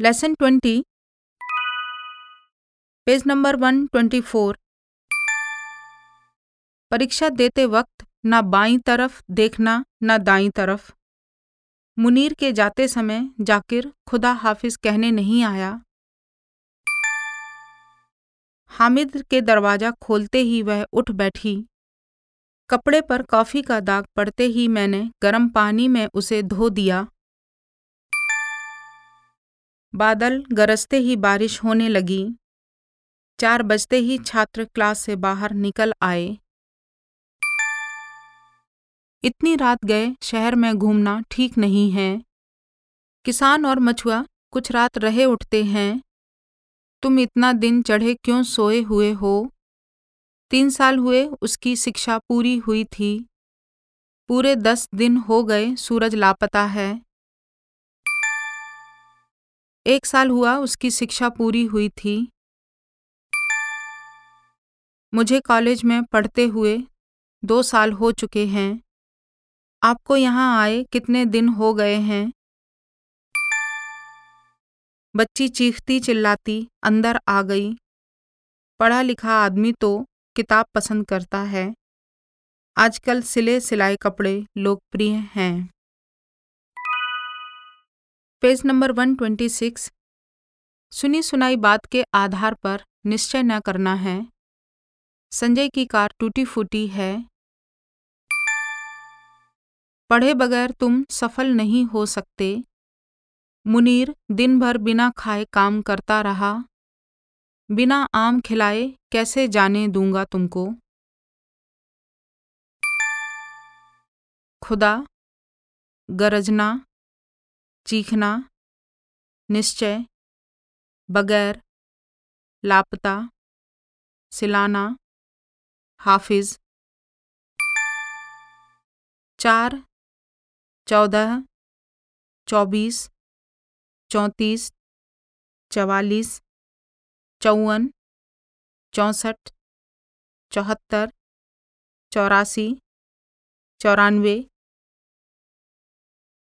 Lesson twenty page number one twenty four परीक्षा देते वक्त ना बाईं तरफ़ देखना, ना दाईं तरफ़। मुनीर के जाते समय जाकिर खुदा हाफिज कहने नहीं आया। हामिद के दरवाज़ा खोलते ही वह उठ बैठी। कपड़े पर कॉफ़ी का दाग पड़ते ही मैंने गर्म पानी में उसे धो दिया। बादल गरजते ही बारिश होने लगी। चार बजते ही छात्र क्लास से बाहर निकल आए। इतनी रात गए, शहर में घूमना ठीक नहीं है। किसान और मछुआ कुछ रात रहे उठते हैं। तुम इतना दिन चढ़े क्यों सोए हुए हो? तीन साल हुए उसकी शिक्षा पूरी हुई थी। पूरे दस दिन हो गए सूरज लापता है। एक साल हुआ उसकी शिक्षा पूरी हुई थी। मुझे कॉलेज में पढ़ते हुए दो साल हो चुके हैं। आपको यहाँ आए कितने दिन हो गए हैं? बच्ची चीखती चिल्लाती अंदर आ गई। पढ़ा लिखा आदमी तो किताब पसंद करता है। आजकल सिले सिलाए कपड़े लोकप्रिय हैं। पेज नंबर 126 सुनी सुनाई बात के आधार पर निश्चय न करना है। संजय की कार टूटी फूटी है। पढ़े बगैर तुम सफल नहीं हो सकते। मुनीर दिन भर बिना खाए काम करता रहा। बिना आम खिलाए कैसे जाने दूँगा तुमको? खुदा, गरजना, चीखना, निश्चय, बगैर, लापता, सिलाना, हाफिज। चार, चौदह, चौबीस, चौंतीस, चवालीस चौवन चौंसठ चौहत्तर चौरासी चौरानवे